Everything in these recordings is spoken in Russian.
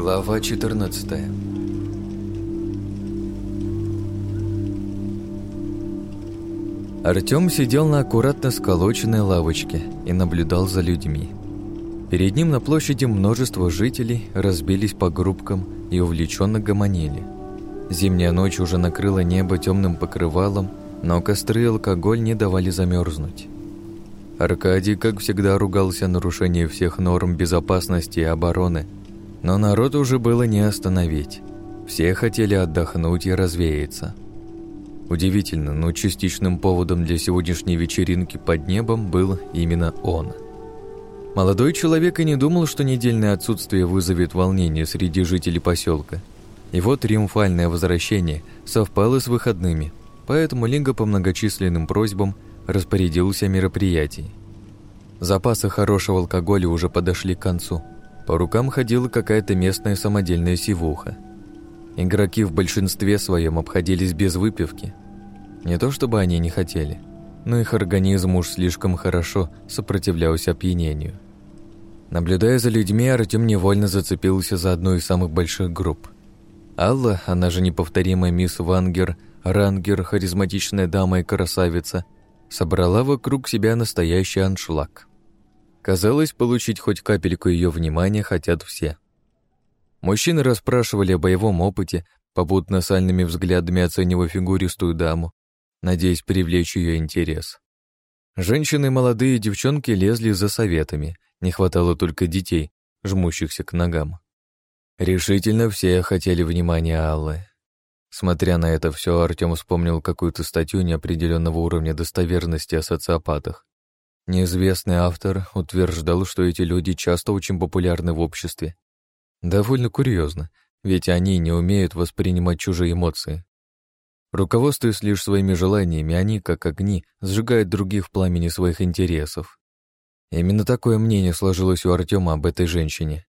Глава 14 Артём сидел на аккуратно сколоченной лавочке и наблюдал за людьми. Перед ним на площади множество жителей разбились по группкам и увлеченно гомонили. Зимняя ночь уже накрыла небо темным покрывалом, но костры и алкоголь не давали замерзнуть. Аркадий, как всегда, ругался нарушение всех норм безопасности и обороны, но народ уже было не остановить. Все хотели отдохнуть и развеяться. Удивительно, но частичным поводом для сегодняшней вечеринки под небом был именно он. Молодой человек и не думал, что недельное отсутствие вызовет волнение среди жителей поселка. Его триумфальное возвращение совпало с выходными, поэтому Линга по многочисленным просьбам – распорядился о. Запасы хорошего алкоголя уже подошли к концу. По рукам ходила какая-то местная самодельная сивуха. Игроки в большинстве своем обходились без выпивки. Не то чтобы они не хотели, но их организм уж слишком хорошо сопротивлялся опьянению. Наблюдая за людьми, Артем невольно зацепился за одну из самых больших групп. Алла, она же неповторимая мисс Вангер, Рангер, харизматичная дама и красавица – собрала вокруг себя настоящий аншлаг. Казалось, получить хоть капельку ее внимания хотят все. Мужчины расспрашивали о боевом опыте, попутно сальными взглядами оценивая фигуристую даму, надеясь привлечь ее интерес. Женщины молодые девчонки лезли за советами, не хватало только детей, жмущихся к ногам. Решительно все хотели внимания Аллы. Смотря на это все, Артем вспомнил какую-то статью неопределенного уровня достоверности о социопатах. Неизвестный автор утверждал, что эти люди часто очень популярны в обществе. Довольно курьезно, ведь они не умеют воспринимать чужие эмоции. Руководствуясь лишь своими желаниями, они, как огни, сжигают других в пламени своих интересов. Именно такое мнение сложилось у Артема об этой женщине.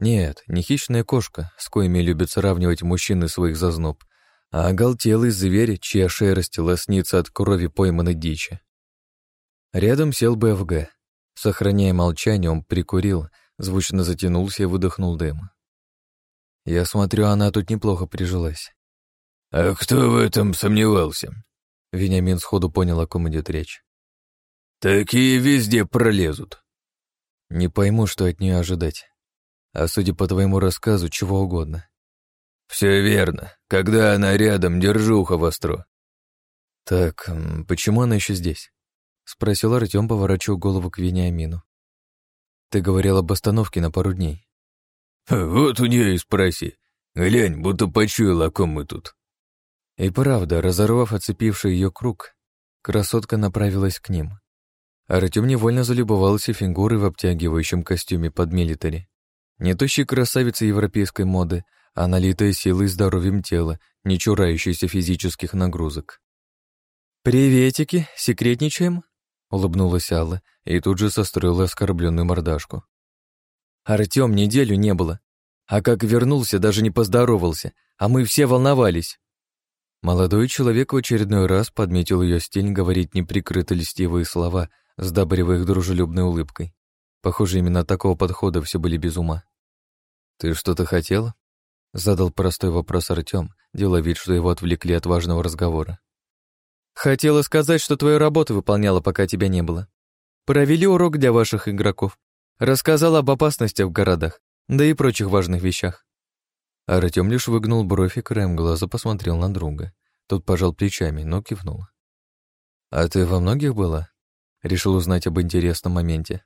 Нет, не хищная кошка, с коими любят сравнивать мужчины своих зазноб, а оголтелый зверь, чья шерсть лоснится от крови пойманной дичи. Рядом сел БФГ. Сохраняя молчание, он прикурил, звучно затянулся и выдохнул дым. Я смотрю, она тут неплохо прижилась. «А кто в этом сомневался?» Вениамин сходу понял, о ком идет речь. «Такие везде пролезут». Не пойму, что от нее ожидать. А судя по твоему рассказу, чего угодно. «Все верно. Когда она рядом, держу ухо востро». «Так, почему она еще здесь?» — спросил Артем, поворачивая голову к Вениамину. «Ты говорил об остановке на пару дней». «Вот у нее и спроси. Глянь, будто почуяла, о ком мы тут». И правда, разорвав оцепивший ее круг, красотка направилась к ним. Артем невольно залюбовался фигурой в обтягивающем костюме под милитари. Не тощей красавицы европейской моды, а налитая силой и здоровьем тела, не чурающейся физических нагрузок. «Приветики, секретничаем?» — улыбнулась Алла и тут же состроила оскорбленную мордашку. «Артём неделю не было, а как вернулся, даже не поздоровался, а мы все волновались». Молодой человек в очередной раз подметил ее стиль говорить неприкрыто льстивые слова, сдабривая их дружелюбной улыбкой. Похоже, именно такого подхода все были без ума. «Ты что-то хотела?» Задал простой вопрос Артём, делая вид, что его отвлекли от важного разговора. «Хотела сказать, что твою работу выполняла, пока тебя не было. Провели урок для ваших игроков. Рассказала об опасностях в городах, да и прочих важных вещах». Артём лишь выгнул бровь и краем глаза посмотрел на друга. Тот пожал плечами, но кивнул. «А ты во многих была?» Решил узнать об интересном моменте.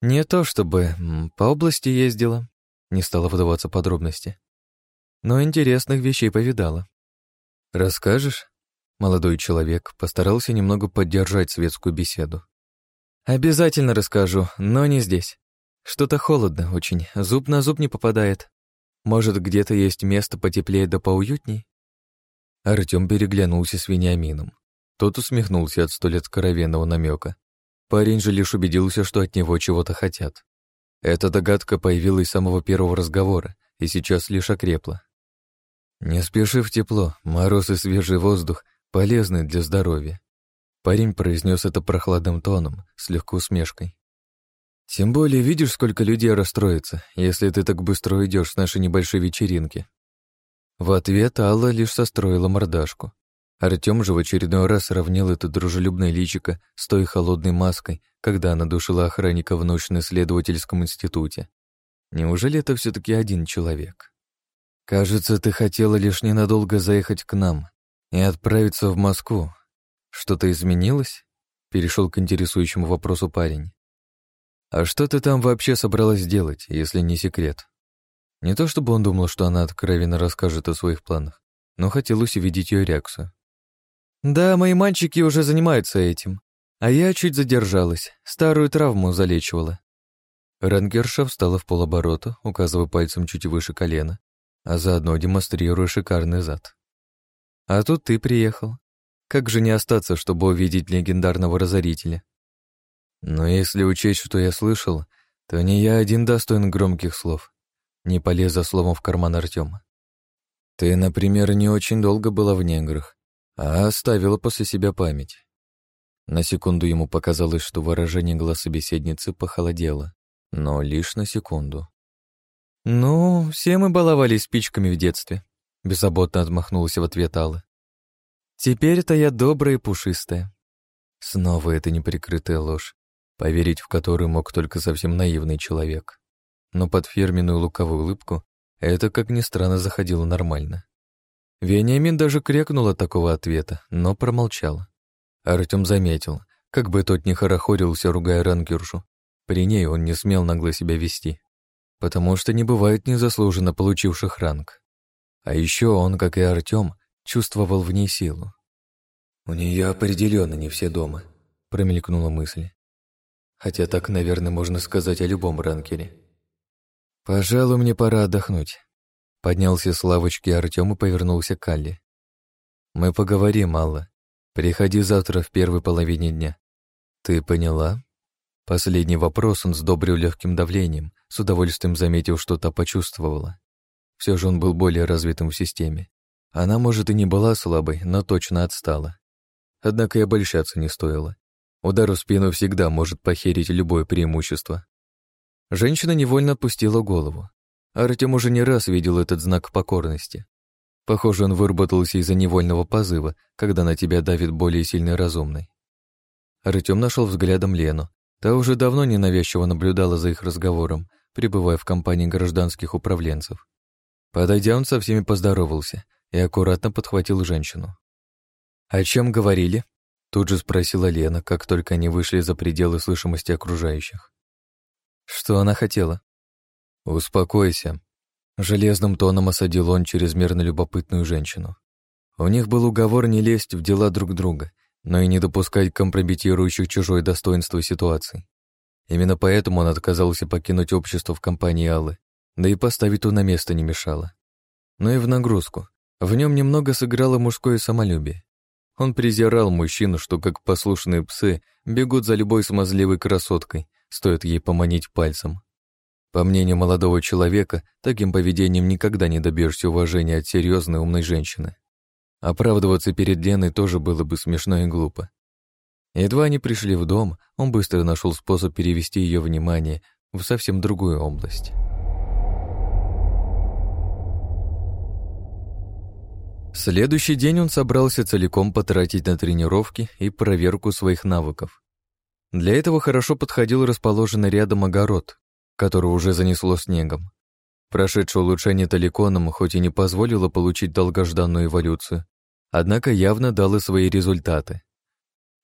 «Не то чтобы. По области ездила». Не стала выдаваться подробности но интересных вещей повидала. Расскажешь? Молодой человек постарался немного поддержать светскую беседу. Обязательно расскажу, но не здесь. Что-то холодно очень, зуб на зуб не попадает. Может, где-то есть место потеплее да поуютней? Артём переглянулся с Вениамином. Тот усмехнулся от столь откровенного намека. Парень же лишь убедился, что от него чего-то хотят. Эта догадка появилась с самого первого разговора и сейчас лишь окрепла. Не спеши в тепло, мороз и свежий воздух полезны для здоровья. Парень произнес это прохладным тоном, с легкой усмешкой. Тем более видишь, сколько людей расстроится, если ты так быстро уйдешь с нашей небольшой вечеринки. В ответ Алла лишь состроила мордашку. Артем же в очередной раз сравнил это дружелюбное личико с той холодной маской, когда она душила охранника в ночь на исследовательском институте. Неужели это все таки один человек? Кажется, ты хотела лишь ненадолго заехать к нам и отправиться в Москву. Что-то изменилось? Перешел к интересующему вопросу парень. А что ты там вообще собралась делать, если не секрет? Не то чтобы он думал, что она откровенно расскажет о своих планах, но хотелось увидеть ее реакцию. «Да, мои мальчики уже занимаются этим, а я чуть задержалась, старую травму залечивала». Рангерша встала в полоборота, указывая пальцем чуть выше колена, а заодно демонстрируя шикарный зад. «А тут ты приехал. Как же не остаться, чтобы увидеть легендарного разорителя?» Но если учесть, что я слышал, то не я один достоин громких слов. Не полез за словом в карман Артема. Ты, например, не очень долго была в неграх, а оставила после себя память. На секунду ему показалось, что выражение глаз собеседницы похолодело, но лишь на секунду. «Ну, все мы баловались спичками в детстве», — беззаботно отмахнулся в ответ Алла. «Теперь-то я добрая и пушистая». Снова это неприкрытая ложь, поверить в которую мог только совсем наивный человек но под фирменную луковую улыбку это, как ни странно, заходило нормально. Вениамин даже крякнул от такого ответа, но промолчал. Артем заметил, как бы тот не хорохорился, ругая рангершу. При ней он не смел нагло себя вести, потому что не бывает незаслуженно получивших ранг. А еще он, как и Артем, чувствовал в ней силу. «У нее определенно не все дома», — промелькнула мысль. Хотя так, наверное, можно сказать о любом ранкере. «Пожалуй, мне пора отдохнуть». Поднялся с лавочки Артем и повернулся к Алле. «Мы поговорим, Алла. Приходи завтра в первой половине дня». «Ты поняла?» Последний вопрос он сдобрил легким давлением, с удовольствием заметил, что та почувствовала. Все же он был более развитым в системе. Она, может, и не была слабой, но точно отстала. Однако и обольщаться не стоило. Удар в спину всегда может похерить любое преимущество. Женщина невольно опустила голову. Артем уже не раз видел этот знак покорности. Похоже, он выработался из-за невольного позыва, когда на тебя давит более сильный разумный. Артем нашел взглядом Лену. Та уже давно ненавязчиво наблюдала за их разговором, пребывая в компании гражданских управленцев. Подойдя, он со всеми поздоровался и аккуратно подхватил женщину. «О чем говорили?» Тут же спросила Лена, как только они вышли за пределы слышимости окружающих. Что она хотела? Успокойся. Железным тоном осадил он чрезмерно любопытную женщину. У них был уговор не лезть в дела друг друга, но и не допускать компрометирующих чужое достоинство ситуаций. Именно поэтому он отказался покинуть общество в компании Аллы, да и поставить ту на место не мешало. Но и в нагрузку. В нем немного сыграло мужское самолюбие. Он презирал мужчину, что как послушные псы бегут за любой смазливой красоткой, стоит ей поманить пальцем. По мнению молодого человека, таким поведением никогда не добьешься уважения от серьезной умной женщины. Оправдываться перед Леной тоже было бы смешно и глупо. Едва они пришли в дом, он быстро нашел способ перевести ее внимание в совсем другую область. Следующий день он собрался целиком потратить на тренировки и проверку своих навыков. Для этого хорошо подходил расположенный рядом огород, который уже занесло снегом. Прошедшее улучшение таликоном хоть и не позволило получить долгожданную эволюцию, однако явно дало свои результаты.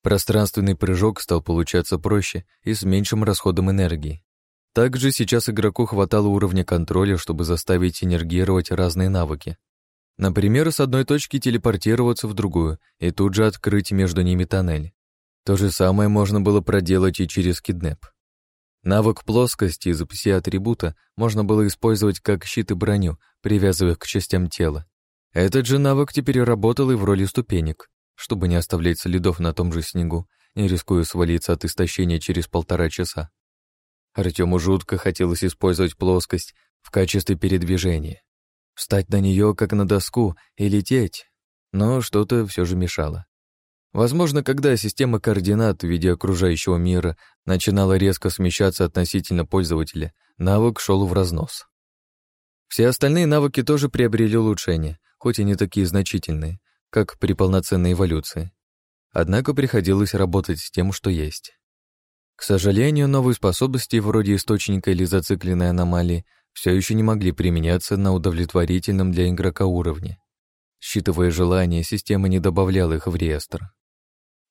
Пространственный прыжок стал получаться проще и с меньшим расходом энергии. Также сейчас игроку хватало уровня контроля, чтобы заставить синергировать разные навыки. Например, с одной точки телепортироваться в другую и тут же открыть между ними тоннель. То же самое можно было проделать и через киднеп. Навык плоскости из пси-атрибута можно было использовать как щит и броню, привязывая к частям тела. Этот же навык теперь работал и в роли ступенек, чтобы не оставлять следов на том же снегу, не рискуя свалиться от истощения через полтора часа. Артему жутко хотелось использовать плоскость в качестве передвижения. Встать на нее, как на доску, и лететь, но что-то все же мешало. Возможно, когда система координат в виде окружающего мира начинала резко смещаться относительно пользователя, навык шел в разнос. Все остальные навыки тоже приобрели улучшения, хоть и не такие значительные, как при полноценной эволюции. Однако приходилось работать с тем, что есть. К сожалению, новые способности вроде источника или зацикленной аномалии все еще не могли применяться на удовлетворительном для игрока уровне. Считывая желания, система не добавляла их в реестр.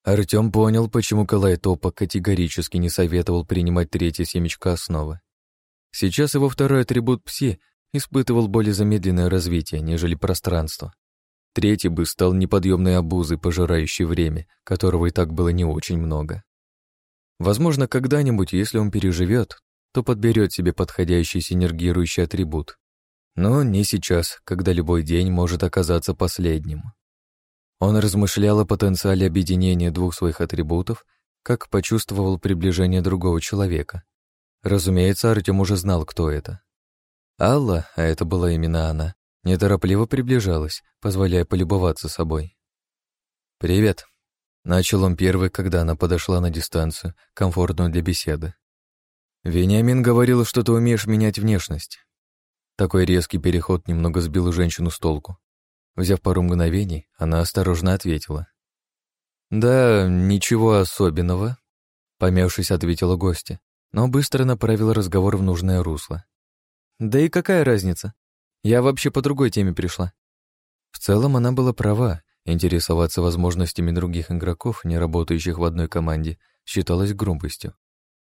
Артём понял, почему Калайтопа категорически не советовал принимать третье семечко основы. Сейчас его второй атрибут Пси испытывал более замедленное развитие, нежели пространство. Третий бы стал неподъемной обузой, пожирающей время, которого и так было не очень много. Возможно, когда-нибудь, если он переживет, то подберет себе подходящий синергирующий атрибут. Но не сейчас, когда любой день может оказаться последним. Он размышлял о потенциале объединения двух своих атрибутов, как почувствовал приближение другого человека. Разумеется, Артем уже знал, кто это. Алла, а это была именно она, неторопливо приближалась, позволяя полюбоваться собой. «Привет», — начал он первый, когда она подошла на дистанцию, комфортную для беседы. «Вениамин говорил, что ты умеешь менять внешность». Такой резкий переход немного сбил женщину с толку. Взяв пару мгновений, она осторожно ответила. «Да, ничего особенного», — помявшись, ответила гостья, но быстро направила разговор в нужное русло. «Да и какая разница? Я вообще по другой теме пришла». В целом она была права, интересоваться возможностями других игроков, не работающих в одной команде, считалось грубостью.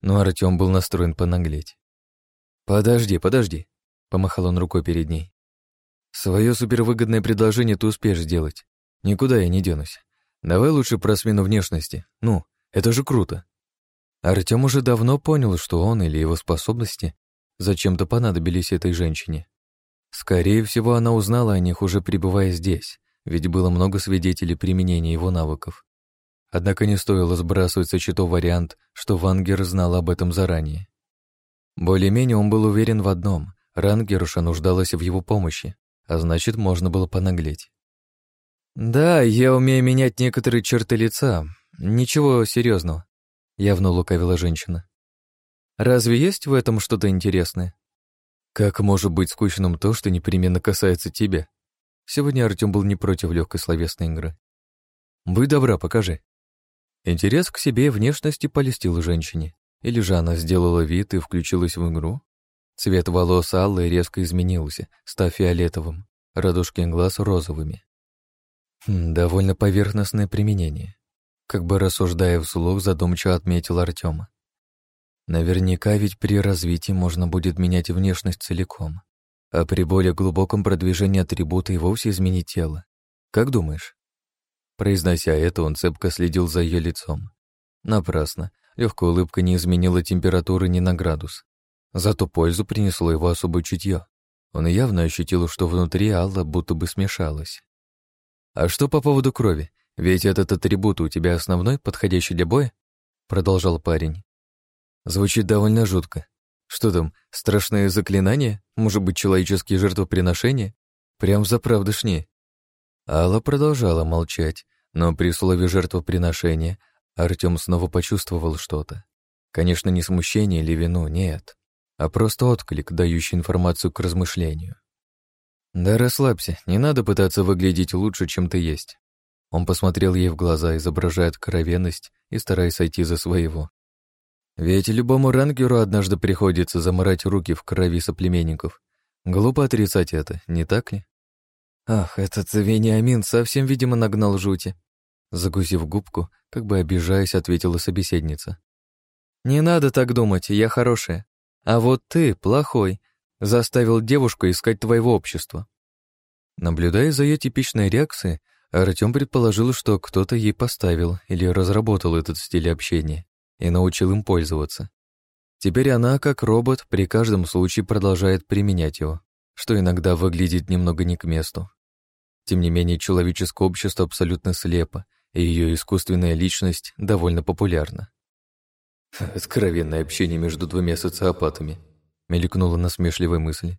Но Артём был настроен понаглеть. «Подожди, подожди», — помахал он рукой перед ней. Свое супервыгодное предложение ты успеешь сделать. Никуда я не денусь. Давай лучше про смену внешности. Ну, это же круто. Артем уже давно понял, что он или его способности зачем-то понадобились этой женщине. Скорее всего, она узнала о них, уже пребывая здесь, ведь было много свидетелей применения его навыков. Однако не стоило сбрасывать со счетов вариант, что Вангер знал об этом заранее. Более-менее он был уверен в одном — Рангеруша нуждалась в его помощи, а значит, можно было понаглеть. «Да, я умею менять некоторые черты лица. Ничего серьезного», — явно лукавила женщина. «Разве есть в этом что-то интересное?» «Как может быть скучным то, что непременно касается тебя?» Сегодня Артем был не против легкой словесной игры. «Будь добра, покажи». Интерес к себе и внешности полистил женщине. Или же она сделала вид и включилась в игру? Цвет волос Аллы резко изменился, став фиолетовым, радужки глаз розовыми. Хм, довольно поверхностное применение. Как бы рассуждая вслух, задумчиво отметил Артема. Наверняка ведь при развитии можно будет менять внешность целиком, а при более глубоком продвижении атрибута и вовсе изменить тело. Как думаешь? Произнося это, он цепко следил за ее лицом. Напрасно. Легкая улыбка не изменила температуры ни на градус. Зато пользу принесло его особое чутье. Он явно ощутил, что внутри Алла будто бы смешалась. «А что по поводу крови? Ведь этот атрибут у тебя основной, подходящий для боя?» Продолжал парень. Звучит довольно жутко. Что там, страшное заклинание? Может быть, человеческие жертвоприношения? Прям заправдышнее. Алла продолжала молчать, но при слове жертвоприношения Артем снова почувствовал что-то. Конечно, не смущение или вину, нет а просто отклик, дающий информацию к размышлению. «Да расслабься, не надо пытаться выглядеть лучше, чем ты есть». Он посмотрел ей в глаза, изображая откровенность и стараясь сойти за своего. Ведь любому рангеру однажды приходится заморать руки в крови соплеменников. Глупо отрицать это, не так ли? Ах, этот Вениамин совсем, видимо, нагнал жути. Загузив губку, как бы обижаясь, ответила собеседница. «Не надо так думать, я хорошая. А вот ты, плохой, заставил девушку искать твоего общества. Наблюдая за ее типичной реакцией, Артем предположил, что кто-то ей поставил или разработал этот стиль общения и научил им пользоваться. Теперь она, как робот, при каждом случае продолжает применять его, что иногда выглядит немного не к месту. Тем не менее, человеческое общество абсолютно слепо, и ее искусственная личность довольно популярна. Откровенное общение между двумя социопатами, мелькнула насмешливая мысль.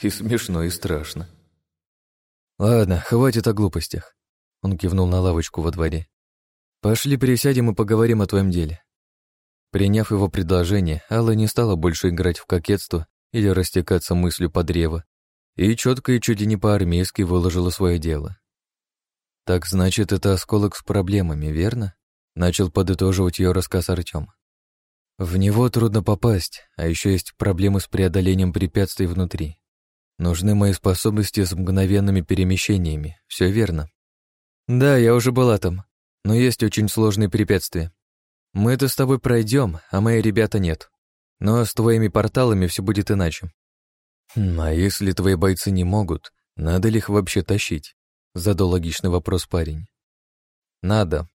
И смешно, и страшно. Ладно, хватит о глупостях. Он кивнул на лавочку во дворе. Пошли пересядем и поговорим о твоем деле. Приняв его предложение, Алла не стала больше играть в кокетство или растекаться мыслью по древу, и четко и чуть не по-армейски выложила свое дело. «Так значит, это осколок с проблемами, верно?» Начал подытоживать ее рассказ Артем. В него трудно попасть, а еще есть проблемы с преодолением препятствий внутри. Нужны мои способности с мгновенными перемещениями, все верно. Да, я уже была там, но есть очень сложные препятствия. Мы это с тобой пройдем, а мои ребята нет. Но с твоими порталами все будет иначе. А если твои бойцы не могут, надо ли их вообще тащить? Задал логичный вопрос парень. Надо,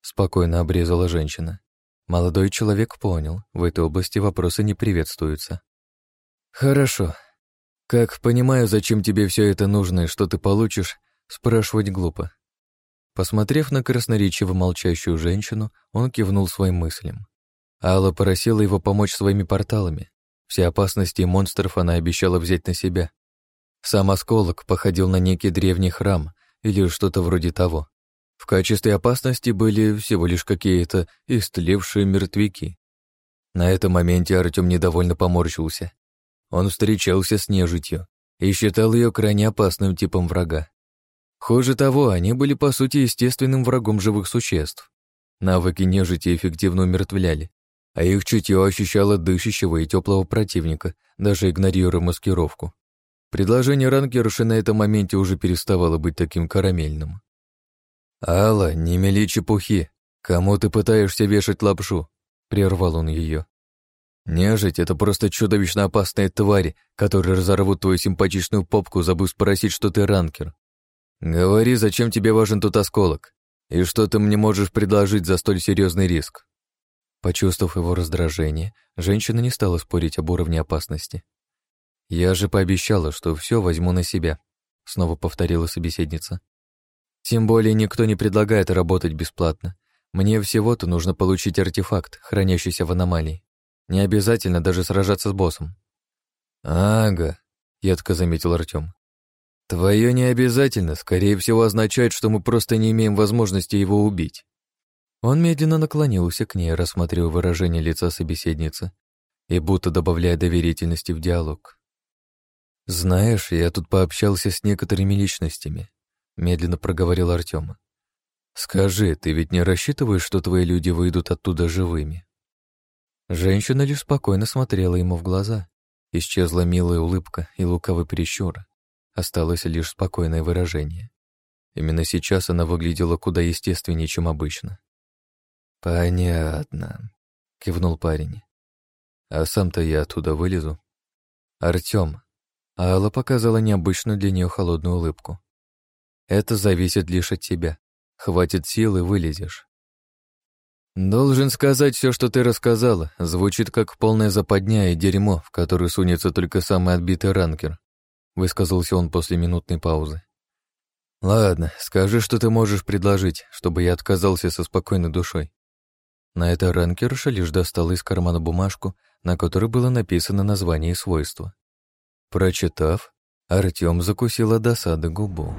спокойно обрезала женщина. Молодой человек понял, в этой области вопросы не приветствуются. «Хорошо. Как понимаю, зачем тебе все это нужно и что ты получишь, спрашивать глупо». Посмотрев на красноречиво молчащую женщину, он кивнул своим мыслям. Алла просила его помочь своими порталами. Все опасности и монстров она обещала взять на себя. Сам осколок походил на некий древний храм или что-то вроде того. В качестве опасности были всего лишь какие-то истлевшие мертвяки. На этом моменте Артем недовольно поморщился. Он встречался с нежитью и считал ее крайне опасным типом врага. Хуже того, они были по сути естественным врагом живых существ. Навыки нежити эффективно умертвляли, а их чутье ощущало дышащего и теплого противника, даже игнорируя маскировку. Предложение ранкерши на этом моменте уже переставало быть таким карамельным. «Алла, не мели чепухи. Кому ты пытаешься вешать лапшу?» — прервал он ее. «Нежить — это просто чудовищно опасные твари, которые разорвут твою симпатичную попку, забыв спросить, что ты ранкер. Говори, зачем тебе важен тот осколок, и что ты мне можешь предложить за столь серьезный риск?» Почувствовав его раздражение, женщина не стала спорить об уровне опасности. «Я же пообещала, что все возьму на себя», — снова повторила собеседница. Тем более никто не предлагает работать бесплатно. Мне всего-то нужно получить артефакт, хранящийся в аномалии. Не обязательно даже сражаться с боссом. Ага, едко заметил Артем. Твое не обязательно, скорее всего, означает, что мы просто не имеем возможности его убить. Он медленно наклонился к ней, рассматривая выражение лица собеседницы и будто добавляя доверительности в диалог. «Знаешь, я тут пообщался с некоторыми личностями медленно проговорил Артем. Скажи, ты ведь не рассчитываешь, что твои люди выйдут оттуда живыми? Женщина лишь спокойно смотрела ему в глаза. Исчезла милая улыбка и лукавый прищур. Осталось лишь спокойное выражение. Именно сейчас она выглядела куда естественнее, чем обычно. «Понятно», — кивнул парень. «А сам-то я оттуда вылезу». «Артём». Алла показала необычную для нее холодную улыбку. Это зависит лишь от тебя. Хватит силы, вылезешь. Должен сказать, все, что ты рассказала, звучит как полная западня и дерьмо, в которое сунется только самый отбитый ранкер, высказался он после минутной паузы. Ладно, скажи, что ты можешь предложить, чтобы я отказался со спокойной душой. На это ранкерша лишь достала из кармана бумажку, на которой было написано название и свойства. Прочитав, Артем закусила досады губу.